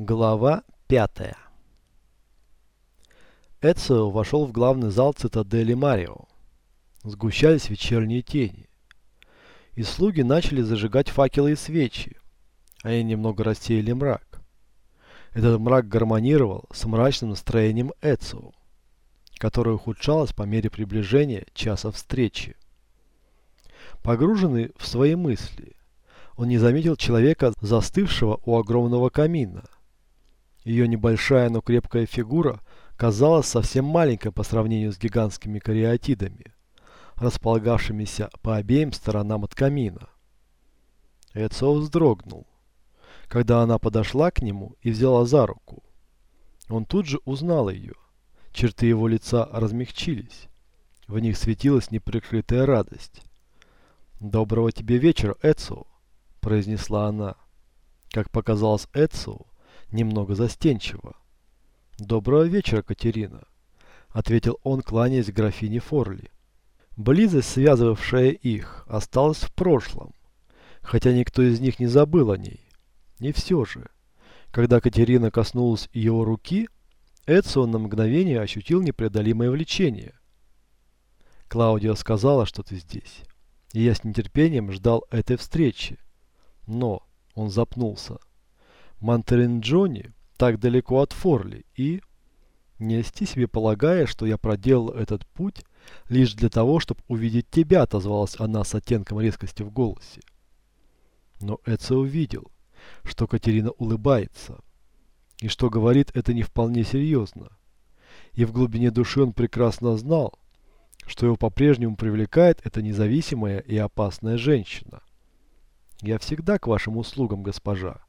Глава пятая Эцио вошел в главный зал цитадели Марио. Сгущались вечерние тени. И слуги начали зажигать факелы и свечи. Они немного рассеяли мрак. Этот мрак гармонировал с мрачным настроением Эцио, которое ухудшалось по мере приближения часа встречи. Погруженный в свои мысли, он не заметил человека, застывшего у огромного камина – ее небольшая, но крепкая фигура казалась совсем маленькой по сравнению с гигантскими кариатидами, располагавшимися по обеим сторонам от камина. Эцо вздрогнул, когда она подошла к нему и взяла за руку. Он тут же узнал ее. Черты его лица размягчились. В них светилась неприкрытая радость. «Доброго тебе вечера, Эцио», – произнесла она. Как показалось Эцио, немного застенчиво. «Доброго вечера, Катерина», — ответил он, кланяясь графине Форли. Близость, связывавшая их, осталась в прошлом, хотя никто из них не забыл о ней. И все же, когда Катерина коснулась его руки, Эдсон на мгновение ощутил непреодолимое влечение. «Клаудио сказала, что ты здесь, и я с нетерпением ждал этой встречи. Но...» — он запнулся. Монтеринджони так далеко от Форли и... Не льсти себе полагая, что я проделал этот путь лишь для того, чтобы увидеть тебя, отозвалась она с оттенком резкости в голосе. Но Эдсо увидел, что Катерина улыбается, и что говорит это не вполне серьезно. И в глубине души он прекрасно знал, что его по-прежнему привлекает эта независимая и опасная женщина. «Я всегда к вашим услугам, госпожа»,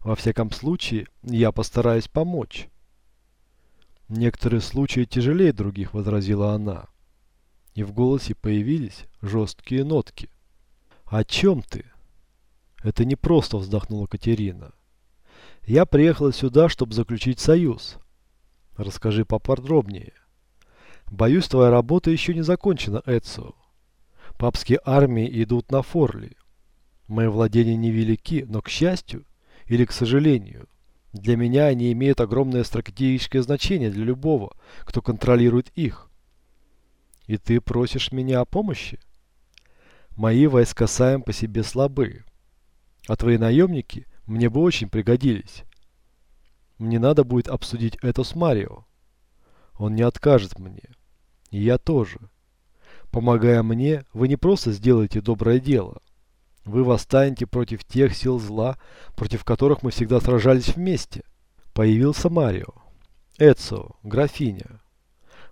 во всяком случае, я постараюсь помочь. Некоторые случаи тяжелее других, возразила она. И в голосе появились жесткие нотки. О чем ты? Это не просто, вздохнула Катерина. Я приехала сюда, чтобы заключить союз. Расскажи поподробнее. Боюсь, твоя работа еще не закончена, Эцио. Папские армии идут на Форли. Мои владения невелики, но, к счастью, или к сожалению. Для меня они имеют огромное стратегическое значение для любого, кто контролирует их. И ты просишь меня о помощи? Мои войска сами по себе слабы. А твои наемники мне бы очень пригодились. Мне надо будет обсудить это с Марио. Он не откажет мне. И я тоже. Помогая мне, вы не просто сделаете доброе дело – вы восстанете против тех сил зла, против которых мы всегда сражались вместе. Появился Марио. Эцо, графиня.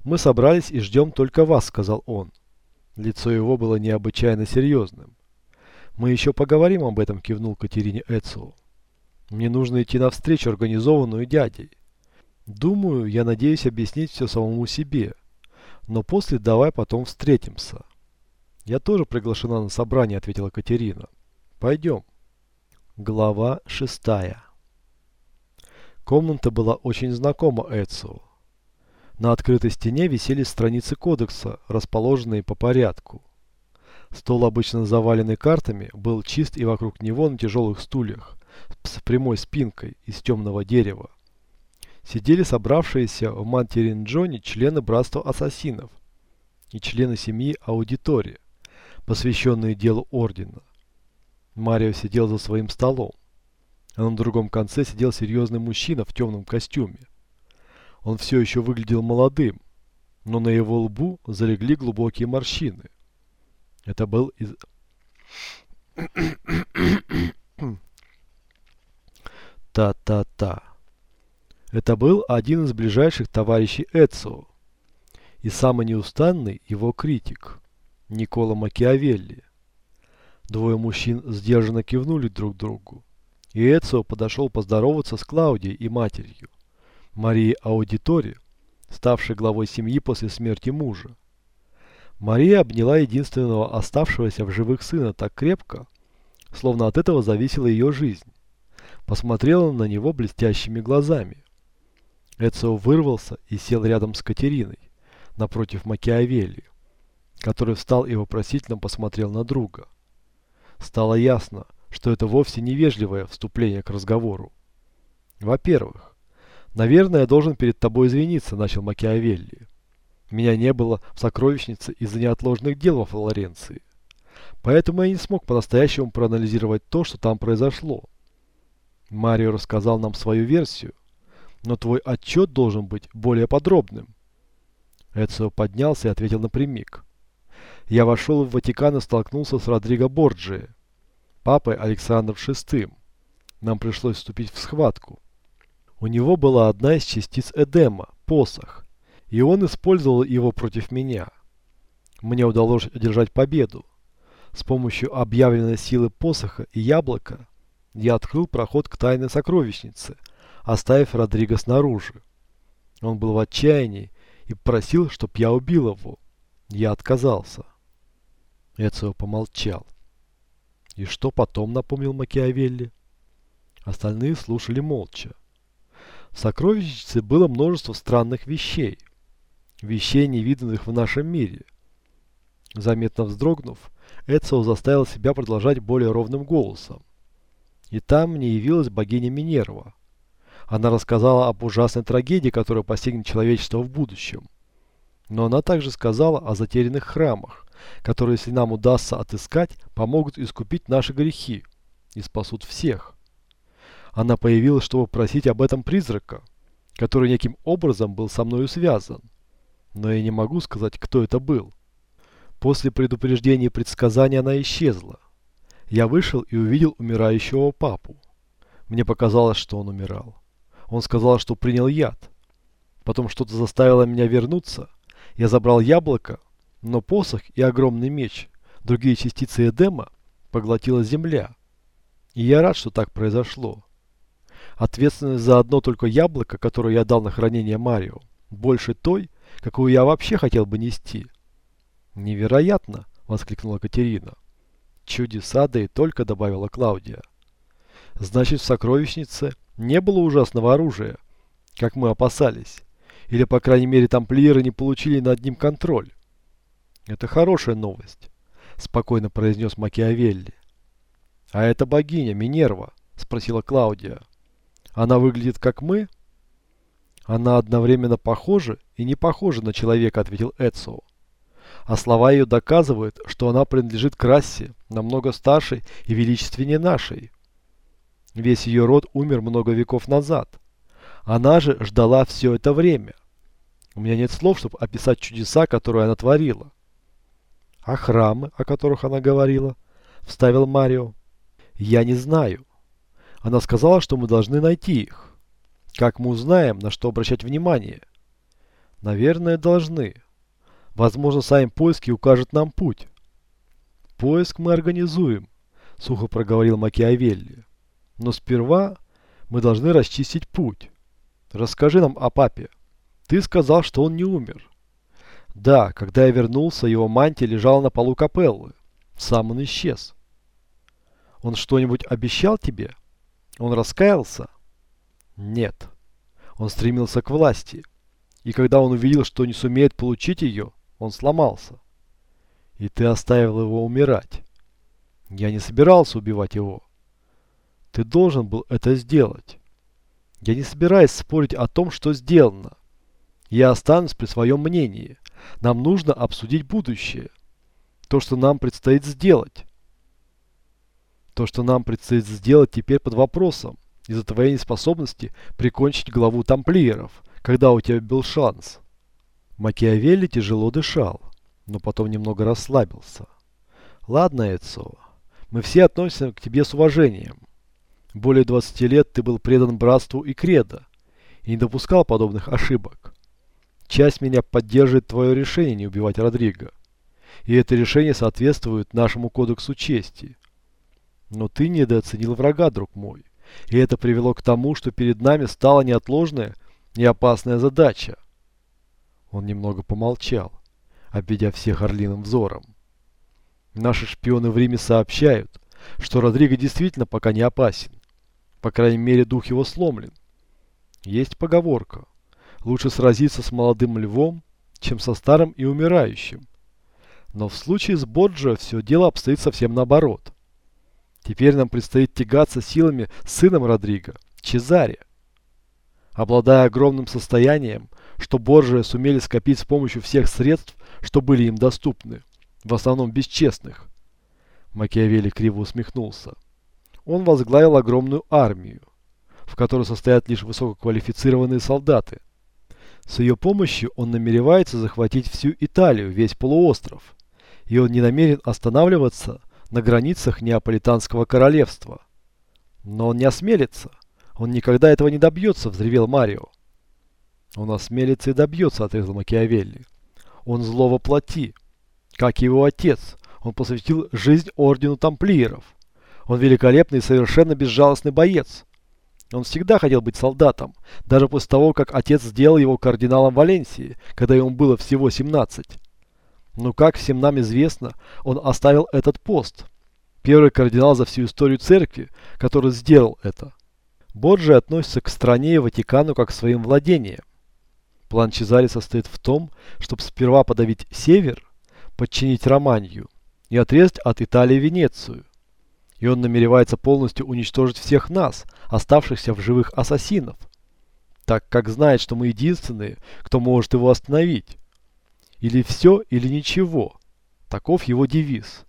Мы собрались и ждем только вас, сказал он. Лицо его было необычайно серьезным. Мы еще поговорим об этом, кивнул Катерине Эцо. Мне нужно идти навстречу, организованную дядей. Думаю, я надеюсь объяснить все самому себе. Но после давай потом встретимся. «Я тоже приглашена на собрание», — ответила Катерина. «Пойдем». Глава шестая. Комната была очень знакома Эцио. На открытой стене висели страницы кодекса, расположенные по порядку. Стол, обычно заваленный картами, был чист и вокруг него на тяжелых стульях с прямой спинкой из темного дерева. Сидели собравшиеся в Мантерин-Джоне члены Братства Ассасинов и члены семьи Аудитории посвященные делу Ордена. Марио сидел за своим столом, а на другом конце сидел серьезный мужчина в темном костюме. Он все еще выглядел молодым, но на его лбу залегли глубокие морщины. Это был из... Та-та-та. Это был один из ближайших товарищей Эцио и самый неустанный его критик. Никола Макиавелли. Двое мужчин сдержанно кивнули друг другу. И Эцио подошел поздороваться с Клаудией и матерью, Марией Аудитори, ставшей главой семьи после смерти мужа. Мария обняла единственного оставшегося в живых сына так крепко, словно от этого зависела ее жизнь. Посмотрела на него блестящими глазами. Эцио вырвался и сел рядом с Катериной, напротив Макиавелли который встал и вопросительно посмотрел на друга. Стало ясно, что это вовсе невежливое вступление к разговору. Во-первых, наверное, я должен перед тобой извиниться, начал Макиавелли. Меня не было в сокровищнице из-за неотложных дел во Флоренции. Поэтому я не смог по-настоящему проанализировать то, что там произошло. Марио рассказал нам свою версию, но твой отчет должен быть более подробным. Эцио поднялся и ответил напрямик. Я вошел в Ватикан и столкнулся с Родриго Борджи, папой Александром VI. Нам пришлось вступить в схватку. У него была одна из частиц Эдема, посох, и он использовал его против меня. Мне удалось одержать победу. С помощью объявленной силы посоха и яблока я открыл проход к тайной сокровищнице, оставив Родриго снаружи. Он был в отчаянии и просил, чтоб я убил его. Я отказался. Эцио помолчал. И что потом напомнил Макиавелли? Остальные слушали молча. В сокровищнице было множество странных вещей. Вещей, невиданных в нашем мире. Заметно вздрогнув, Эцио заставил себя продолжать более ровным голосом. И там мне явилась богиня Минерва. Она рассказала об ужасной трагедии, которая постигнет человечество в будущем. Но она также сказала о затерянных храмах, которые, если нам удастся отыскать, помогут искупить наши грехи и спасут всех. Она появилась, чтобы просить об этом призрака, который неким образом был со мною связан. Но я не могу сказать, кто это был. После предупреждения и предсказания она исчезла. Я вышел и увидел умирающего папу. Мне показалось, что он умирал. Он сказал, что принял яд. Потом что-то заставило меня вернуться. Я забрал яблоко, но посох и огромный меч, другие частицы Эдема, поглотила земля. И я рад, что так произошло. Ответственность за одно только яблоко, которое я дал на хранение Марио, больше той, какую я вообще хотел бы нести. Невероятно, воскликнула Катерина. Чудеса, да и только добавила Клаудия. Значит, в сокровищнице не было ужасного оружия, как мы опасались. Или, по крайней мере, тамплиеры не получили над ним контроль. Это хорошая новость, спокойно произнес Макиавелли. А это богиня Минерва, спросила Клаудия. Она выглядит как мы? Она одновременно похожа и не похожа на человека, ответил Эцио. А слова ее доказывают, что она принадлежит к расе, намного старшей и величественнее нашей. Весь ее род умер много веков назад. Она же ждала все это время. У меня нет слов, чтобы описать чудеса, которые она творила. А храмы, о которых она говорила, вставил Марио. Я не знаю. Она сказала, что мы должны найти их. Как мы узнаем, на что обращать внимание? Наверное, должны. Возможно, сами поиски укажут нам путь. Поиск мы организуем, сухо проговорил Макиавелли. Но сперва мы должны расчистить путь. Расскажи нам о папе. Ты сказал, что он не умер. Да, когда я вернулся, его мантия лежала на полу капеллы. Сам он исчез. Он что-нибудь обещал тебе? Он раскаялся? Нет. Он стремился к власти. И когда он увидел, что не сумеет получить ее, он сломался. И ты оставил его умирать. Я не собирался убивать его. Ты должен был это сделать. Я не собираюсь спорить о том, что сделано. Я останусь при своем мнении. Нам нужно обсудить будущее. То, что нам предстоит сделать. То, что нам предстоит сделать теперь под вопросом. Из-за твоей неспособности прикончить главу тамплиеров, когда у тебя был шанс. Макиавелли тяжело дышал, но потом немного расслабился. Ладно, Эцо, мы все относимся к тебе с уважением. Более 20 лет ты был предан братству и кредо и не допускал подобных ошибок. Часть меня поддерживает твое решение не убивать Родриго. И это решение соответствует нашему кодексу чести. Но ты недооценил врага, друг мой. И это привело к тому, что перед нами стала неотложная и опасная задача. Он немного помолчал, обведя всех орлиным взором. Наши шпионы в Риме сообщают, что Родриго действительно пока не опасен. По крайней мере, дух его сломлен. Есть поговорка. Лучше сразиться с молодым львом, чем со старым и умирающим. Но в случае с Боджо все дело обстоит совсем наоборот. Теперь нам предстоит тягаться силами с сыном Родриго, Чезаре. обладая огромным состоянием, что Борджия сумели скопить с помощью всех средств, что были им доступны, в основном бесчестных. Макиавелли криво усмехнулся. Он возглавил огромную армию, в которой состоят лишь высококвалифицированные солдаты. С ее помощью он намеревается захватить всю Италию, весь полуостров, и он не намерен останавливаться на границах Неаполитанского королевства. Но он не осмелится. Он никогда этого не добьется, взревел Марио. Он осмелится и добьется, отрезал Макиавелли. Он зло воплоти. Как его отец, он посвятил жизнь ордену тамплиеров. Он великолепный и совершенно безжалостный боец. Он всегда хотел быть солдатом, даже после того, как отец сделал его кардиналом Валенсии, когда ему было всего 17. Но как всем нам известно, он оставил этот пост. Первый кардинал за всю историю церкви, который сделал это. Борджи относится к стране и Ватикану как к своим владениям. План Чезари состоит в том, чтобы сперва подавить север, подчинить Романию и отрезать от Италии Венецию. И он намеревается полностью уничтожить всех нас, оставшихся в живых ассасинов, так как знает, что мы единственные, кто может его остановить. Или все, или ничего. Таков его девиз.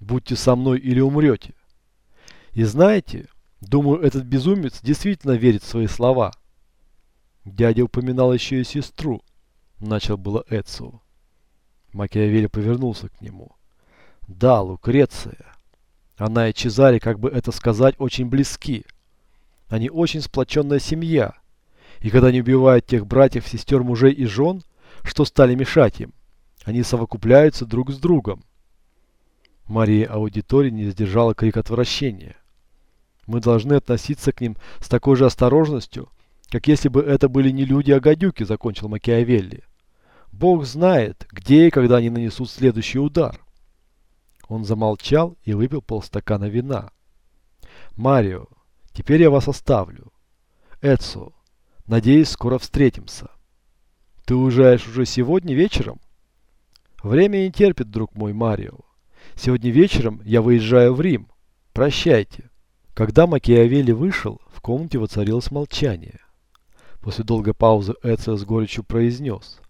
Будьте со мной или умрете. И знаете, думаю, этот безумец действительно верит в свои слова. Дядя упоминал еще и сестру. Начал было Эцио. Макиавелли повернулся к нему. Да, Лукреция. Она и Чезаре, как бы это сказать, очень близки. Они очень сплоченная семья. И когда они убивают тех братьев, сестер, мужей и жен, что стали мешать им, они совокупляются друг с другом. Мария аудитории не сдержала крик отвращения. Мы должны относиться к ним с такой же осторожностью, как если бы это были не люди, а гадюки, закончил Макиавелли. Бог знает, где и когда они нанесут следующий удар. Он замолчал и выпил полстакана вина. Марио, теперь я вас оставлю. Эцо, надеюсь, скоро встретимся. Ты уезжаешь уже сегодня вечером? Время не терпит, друг мой Марио. Сегодня вечером я выезжаю в Рим. Прощайте. Когда Макиавелли вышел, в комнате воцарилось молчание. После долгой паузы Эцио с горечью произнес.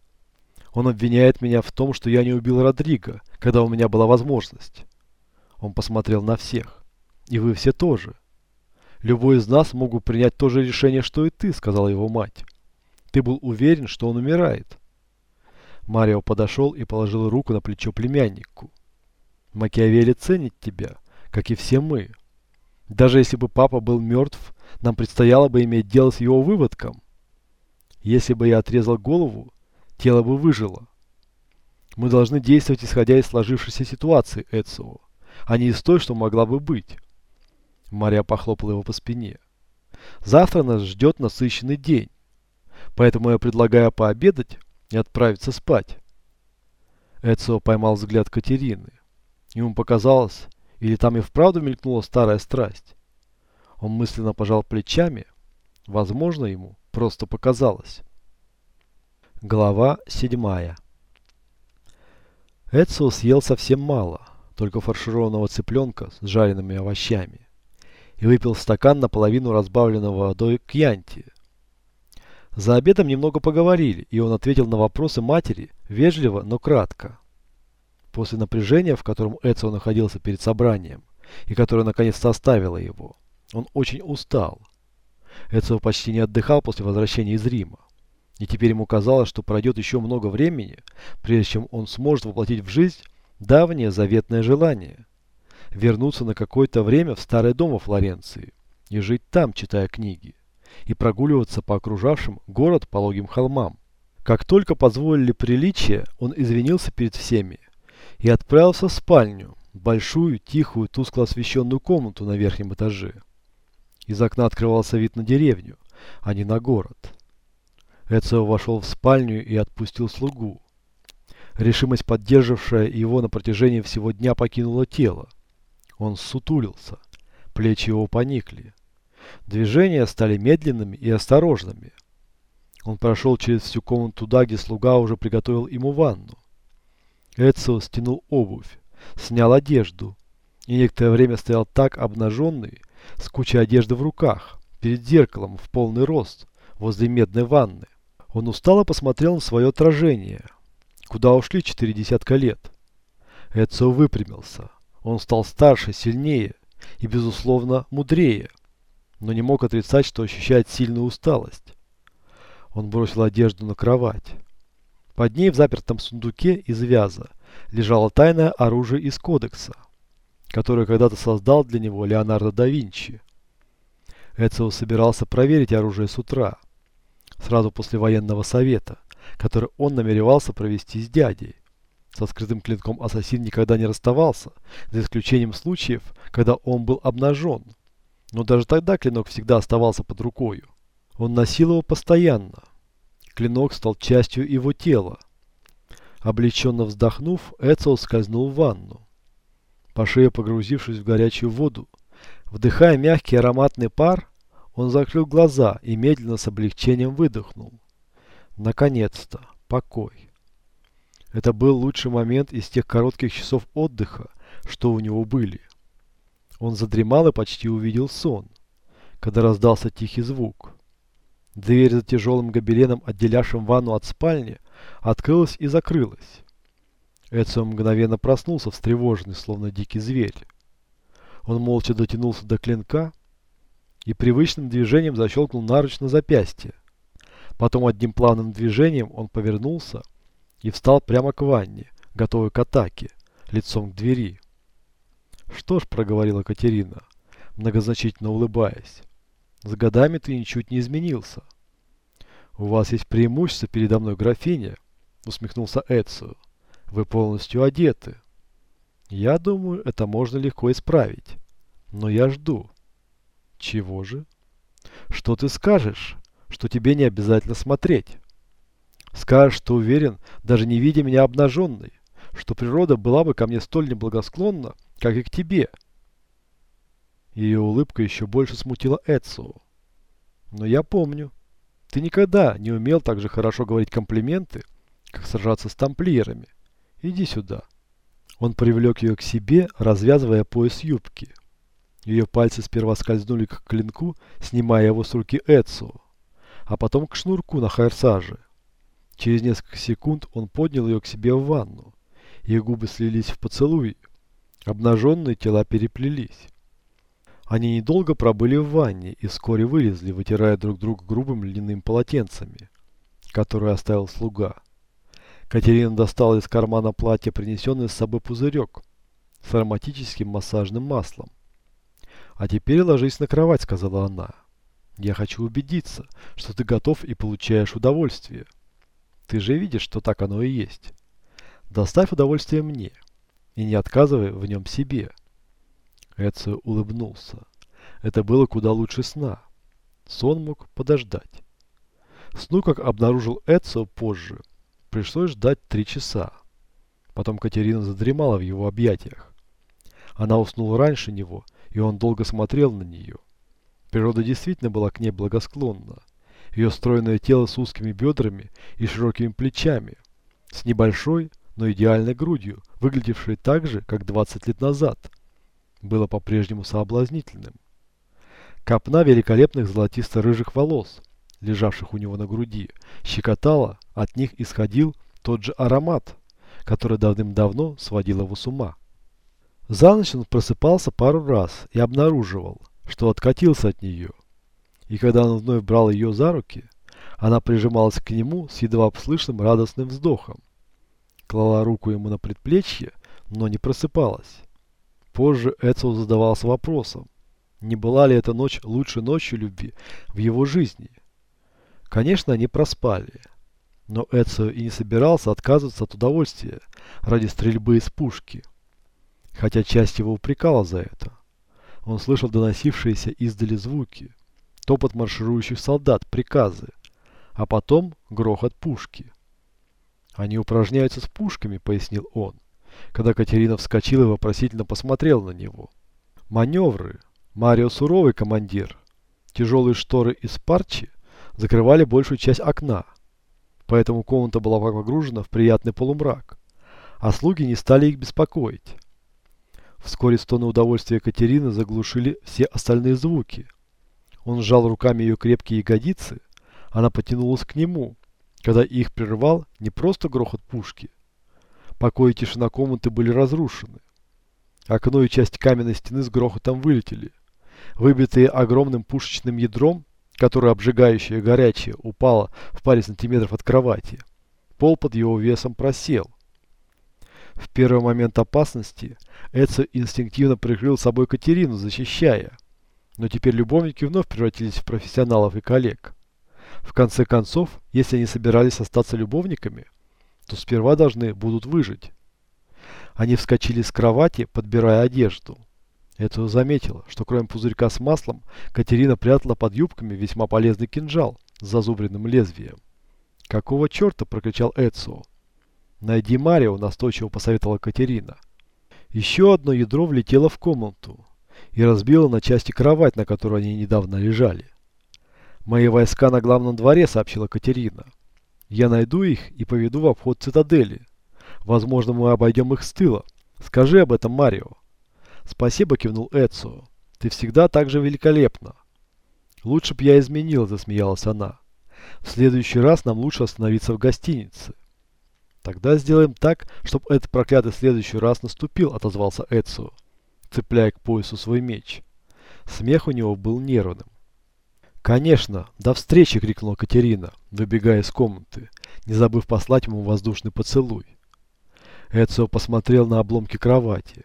Он обвиняет меня в том, что я не убил Родриго, когда у меня была возможность. Он посмотрел на всех. И вы все тоже. Любой из нас мог бы принять то же решение, что и ты, сказала его мать. Ты был уверен, что он умирает. Марио подошел и положил руку на плечо племяннику. Макиавелли ценит тебя, как и все мы. Даже если бы папа был мертв, нам предстояло бы иметь дело с его выводком. Если бы я отрезал голову, тело бы выжило. Мы должны действовать исходя из сложившейся ситуации, Эцио, а не из той, что могла бы быть. Мария похлопала его по спине. Завтра нас ждет насыщенный день, поэтому я предлагаю пообедать и отправиться спать. Эцио поймал взгляд Катерины. Ему показалось, или там и вправду мелькнула старая страсть. Он мысленно пожал плечами. Возможно, ему просто показалось. Глава седьмая. Эцио съел совсем мало, только фаршированного цыпленка с жареными овощами, и выпил стакан наполовину разбавленного водой кьянти. За обедом немного поговорили, и он ответил на вопросы матери вежливо, но кратко. После напряжения, в котором Эцио находился перед собранием, и которое наконец-то оставило его, он очень устал. Эцио почти не отдыхал после возвращения из Рима. И теперь ему казалось, что пройдет еще много времени, прежде чем он сможет воплотить в жизнь давнее заветное желание. Вернуться на какое-то время в старый дом во Флоренции и жить там, читая книги, и прогуливаться по окружавшим город пологим холмам. Как только позволили приличия, он извинился перед всеми и отправился в спальню, большую, тихую, тускло освещенную комнату на верхнем этаже. Из окна открывался вид на деревню, а не на город. Эцио вошел в спальню и отпустил слугу. Решимость, поддерживавшая его на протяжении всего дня, покинула тело. Он сутулился, плечи его поникли. Движения стали медленными и осторожными. Он прошел через всю комнату туда, где слуга уже приготовил ему ванну. Эцио стянул обувь, снял одежду и некоторое время стоял так обнаженный, с кучей одежды в руках, перед зеркалом в полный рост, возле медной ванны. Он устало посмотрел на свое отражение. Куда ушли четыре десятка лет? Эцио выпрямился. Он стал старше, сильнее и, безусловно, мудрее, но не мог отрицать, что ощущает сильную усталость. Он бросил одежду на кровать. Под ней в запертом сундуке из вяза лежало тайное оружие из кодекса, которое когда-то создал для него Леонардо да Винчи. Эцио собирался проверить оружие с утра, сразу после военного совета, который он намеревался провести с дядей. Со скрытым клинком ассасин никогда не расставался, за исключением случаев, когда он был обнажен. Но даже тогда клинок всегда оставался под рукою. Он носил его постоянно. Клинок стал частью его тела. Облегченно вздохнув, Эцио скользнул в ванну. По шее погрузившись в горячую воду, вдыхая мягкий ароматный пар, он закрыл глаза и медленно с облегчением выдохнул. Наконец-то, покой. Это был лучший момент из тех коротких часов отдыха, что у него были. Он задремал и почти увидел сон, когда раздался тихий звук. Дверь за тяжелым гобеленом, отделявшим ванну от спальни, открылась и закрылась. Эцио мгновенно проснулся, встревоженный, словно дикий зверь. Он молча дотянулся до клинка и привычным движением защелкнул наруч на запястье. Потом одним плавным движением он повернулся и встал прямо к ванне, готовый к атаке, лицом к двери. «Что ж», — проговорила Катерина, многозначительно улыбаясь, — «с годами ты ничуть не изменился». «У вас есть преимущество передо мной, графиня», — усмехнулся Эцио. «Вы полностью одеты». «Я думаю, это можно легко исправить. Но я жду». «Чего же?» «Что ты скажешь, что тебе не обязательно смотреть?» Скажешь, что уверен, даже не видя меня обнаженной, что природа была бы ко мне столь неблагосклонна, как и к тебе. Ее улыбка еще больше смутила Эцио. Но я помню, ты никогда не умел так же хорошо говорить комплименты, как сражаться с тамплиерами. Иди сюда. Он привлек ее к себе, развязывая пояс юбки. Ее пальцы сперва скользнули к клинку, снимая его с руки Эцио, а потом к шнурку на хайрсаже. Через несколько секунд он поднял ее к себе в ванну. Их губы слились в поцелуй. Обнаженные тела переплелись. Они недолго пробыли в ванне и вскоре вылезли, вытирая друг друга грубым льняными полотенцами, которые оставил слуга. Катерина достала из кармана платья принесенный с собой пузырек с ароматическим массажным маслом. «А теперь ложись на кровать», — сказала она. «Я хочу убедиться, что ты готов и получаешь удовольствие». Ты же видишь, что так оно и есть. Доставь удовольствие мне и не отказывай в нем себе. Эцио улыбнулся. Это было куда лучше сна. Сон мог подождать. Сну, как обнаружил Эцио позже, пришлось ждать три часа. Потом Катерина задремала в его объятиях. Она уснула раньше него, и он долго смотрел на нее. Природа действительно была к ней благосклонна. Ее стройное тело с узкими бедрами и широкими плечами, с небольшой, но идеальной грудью, выглядевшей так же, как 20 лет назад, было по-прежнему соблазнительным. Копна великолепных золотисто-рыжих волос, лежавших у него на груди, щекотала, от них исходил тот же аромат, который давным-давно сводил его с ума. За ночь он просыпался пару раз и обнаруживал, что откатился от нее – и когда он вновь брал ее за руки, она прижималась к нему с едва слышным радостным вздохом. Клала руку ему на предплечье, но не просыпалась. Позже Эцио задавался вопросом, не была ли эта ночь лучшей ночью любви в его жизни. Конечно, они проспали. Но Эцио и не собирался отказываться от удовольствия ради стрельбы из пушки. Хотя часть его упрекала за это. Он слышал доносившиеся издали звуки топот марширующих солдат, приказы, а потом грохот пушки. «Они упражняются с пушками», — пояснил он, когда Катерина вскочила и вопросительно посмотрел на него. «Маневры. Марио суровый командир. Тяжелые шторы из парчи закрывали большую часть окна, поэтому комната была погружена в приятный полумрак, а слуги не стали их беспокоить. Вскоре стоны удовольствия Катерины заглушили все остальные звуки, он сжал руками ее крепкие ягодицы, Она потянулась к нему, когда их прервал не просто грохот пушки. Покой и тишина комнаты были разрушены. Окно и часть каменной стены с грохотом вылетели. Выбитые огромным пушечным ядром, которое обжигающее горячее упало в паре сантиметров от кровати. Пол под его весом просел. В первый момент опасности Эдсо инстинктивно прикрыл собой Катерину, защищая. Но теперь любовники вновь превратились в профессионалов и коллег. В конце концов, если они собирались остаться любовниками, то сперва должны будут выжить. Они вскочили с кровати, подбирая одежду. Эдсо заметила, что кроме пузырька с маслом, Катерина прятала под юбками весьма полезный кинжал с зазубренным лезвием. «Какого черта?» – прокричал Эдсо. «Найди Марио», – настойчиво посоветовала Катерина. Еще одно ядро влетело в комнату и разбило на части кровать, на которой они недавно лежали. «Мои войска на главном дворе», – сообщила Катерина. «Я найду их и поведу в обход цитадели. Возможно, мы обойдем их с тыла. Скажи об этом Марио». «Спасибо», – кивнул Эцио. «Ты всегда так же великолепна». «Лучше б я изменила», – засмеялась она. «В следующий раз нам лучше остановиться в гостинице». «Тогда сделаем так, чтобы этот проклятый следующий раз наступил», – отозвался Эцио, цепляя к поясу свой меч. Смех у него был нервным. «Конечно! До встречи!» – крикнула Катерина, выбегая из комнаты, не забыв послать ему воздушный поцелуй. Эцио посмотрел на обломки кровати.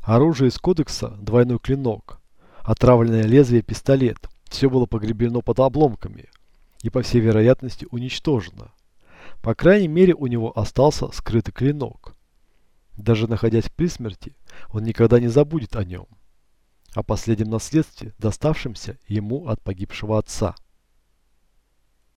Оружие из кодекса – двойной клинок, отравленное лезвие – пистолет. Все было погребено под обломками и, по всей вероятности, уничтожено. По крайней мере, у него остался скрытый клинок. Даже находясь при смерти, он никогда не забудет о нем. О последнем наследстве, доставшемся ему от погибшего отца.